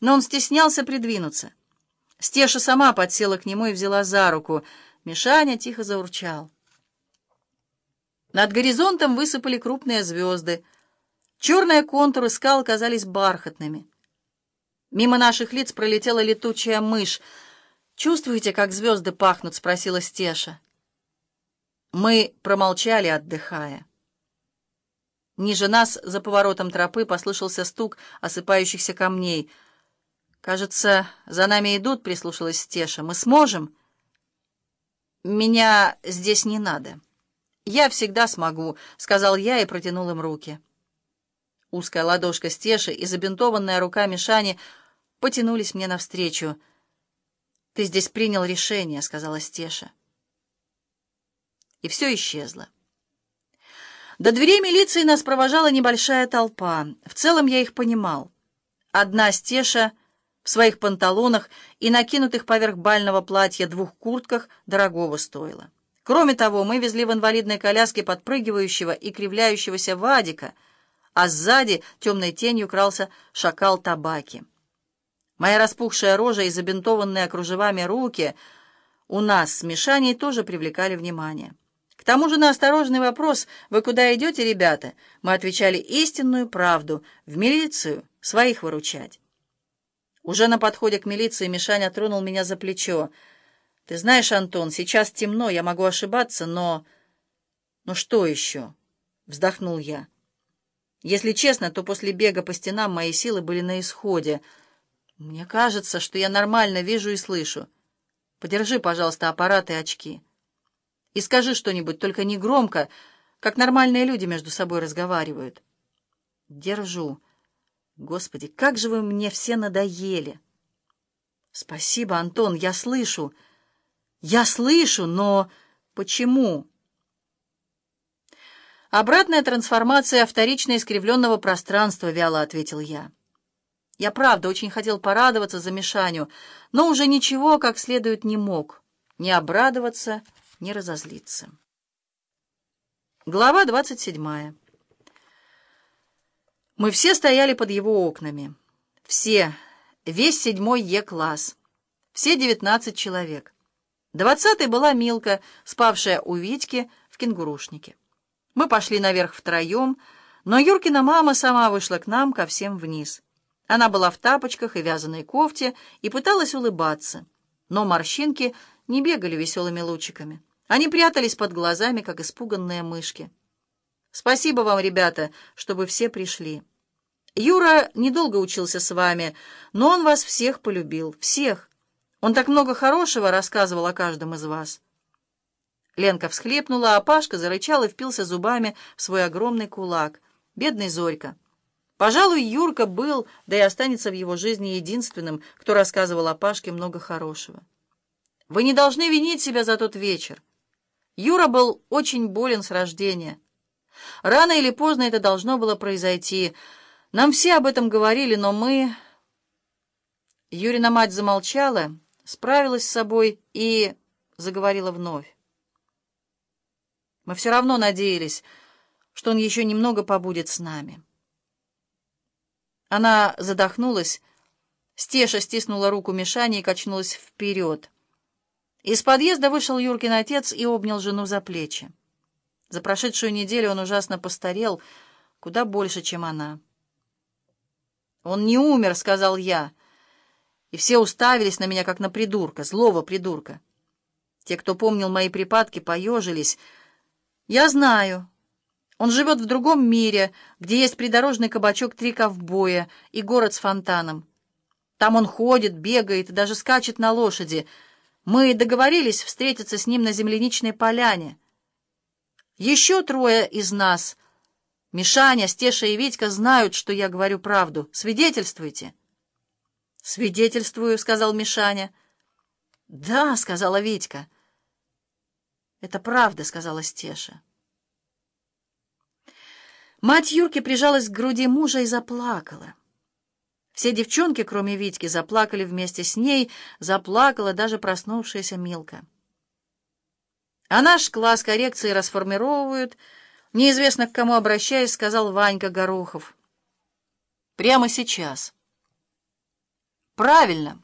но он стеснялся придвинуться. Стеша сама подсела к нему и взяла за руку. Мишаня тихо заурчал. Над горизонтом высыпали крупные звезды. Черные контуры скал казались бархатными. Мимо наших лиц пролетела летучая мышь. «Чувствуете, как звезды пахнут?» — спросила Стеша. Мы промолчали, отдыхая. Ниже нас, за поворотом тропы, послышался стук осыпающихся камней. «Кажется, за нами идут», — прислушалась Стеша. «Мы сможем?» «Меня здесь не надо. Я всегда смогу», — сказал я и протянул им руки. Узкая ладошка Стеши и забинтованная рука Мишани потянулись мне навстречу. «Ты здесь принял решение», — сказала Стеша. И все исчезло. До дверей милиции нас провожала небольшая толпа. В целом я их понимал. Одна стеша в своих панталонах и накинутых поверх бального платья двух куртках дорогого стоила. Кроме того, мы везли в инвалидной коляске подпрыгивающего и кривляющегося Вадика, а сзади темной тенью крался шакал табаки. Моя распухшая рожа и забинтованные кружевами руки у нас с Мишаней тоже привлекали внимание. К тому же на осторожный вопрос «Вы куда идете, ребята?» мы отвечали истинную правду, в милицию, своих выручать. Уже на подходе к милиции Мишаня тронул меня за плечо. «Ты знаешь, Антон, сейчас темно, я могу ошибаться, но...» «Ну что еще?» — вздохнул я. «Если честно, то после бега по стенам мои силы были на исходе. Мне кажется, что я нормально вижу и слышу. Подержи, пожалуйста, аппарат и очки». И скажи что-нибудь, только не громко, как нормальные люди между собой разговаривают. Держу. Господи, как же вы мне все надоели. Спасибо, Антон, я слышу. Я слышу, но почему? Обратная трансформация вторично искривленного пространства, вяло ответил я. Я правда очень хотел порадоваться за Мишаню, но уже ничего как следует не мог. Не обрадоваться, не разозлиться. Глава 27. Мы все стояли под его окнами. Все, весь седьмой Е-класс, все девятнадцать человек. Двадцатой была Милка, спавшая у Витьки в кенгурушнике. Мы пошли наверх втроем, но Юркина мама сама вышла к нам ко всем вниз. Она была в тапочках и вязаной кофте и пыталась улыбаться, но морщинки не бегали веселыми лучиками. Они прятались под глазами, как испуганные мышки. «Спасибо вам, ребята, чтобы все пришли. Юра недолго учился с вами, но он вас всех полюбил, всех. Он так много хорошего рассказывал о каждом из вас». Ленка всхлепнула, а Пашка зарычал и впился зубами в свой огромный кулак. Бедный Зорька. Пожалуй, Юрка был, да и останется в его жизни единственным, кто рассказывал о Пашке много хорошего. Вы не должны винить себя за тот вечер. Юра был очень болен с рождения. Рано или поздно это должно было произойти. Нам все об этом говорили, но мы... Юрина мать замолчала, справилась с собой и заговорила вновь. Мы все равно надеялись, что он еще немного побудет с нами. Она задохнулась, Стеша стиснула руку Мишани и качнулась вперед. Из подъезда вышел Юркин отец и обнял жену за плечи. За прошедшую неделю он ужасно постарел, куда больше, чем она. «Он не умер», — сказал я, и все уставились на меня, как на придурка, злого придурка. Те, кто помнил мои припадки, поежились. «Я знаю. Он живет в другом мире, где есть придорожный кабачок «Три ковбоя» и город с фонтаном. Там он ходит, бегает и даже скачет на лошади — мы договорились встретиться с ним на земляничной поляне. Еще трое из нас, Мишаня, Стеша и Витька, знают, что я говорю правду. Свидетельствуйте. «Свидетельствую», — сказал Мишаня. «Да», — сказала Витька. «Это правда», — сказала Стеша. Мать Юрки прижалась к груди мужа и заплакала. Все девчонки, кроме Витьки, заплакали вместе с ней, заплакала даже проснувшаяся Милка. А наш класс коррекции расформировывают, неизвестно к кому обращаясь, сказал Ванька Горохов. Прямо сейчас. Правильно.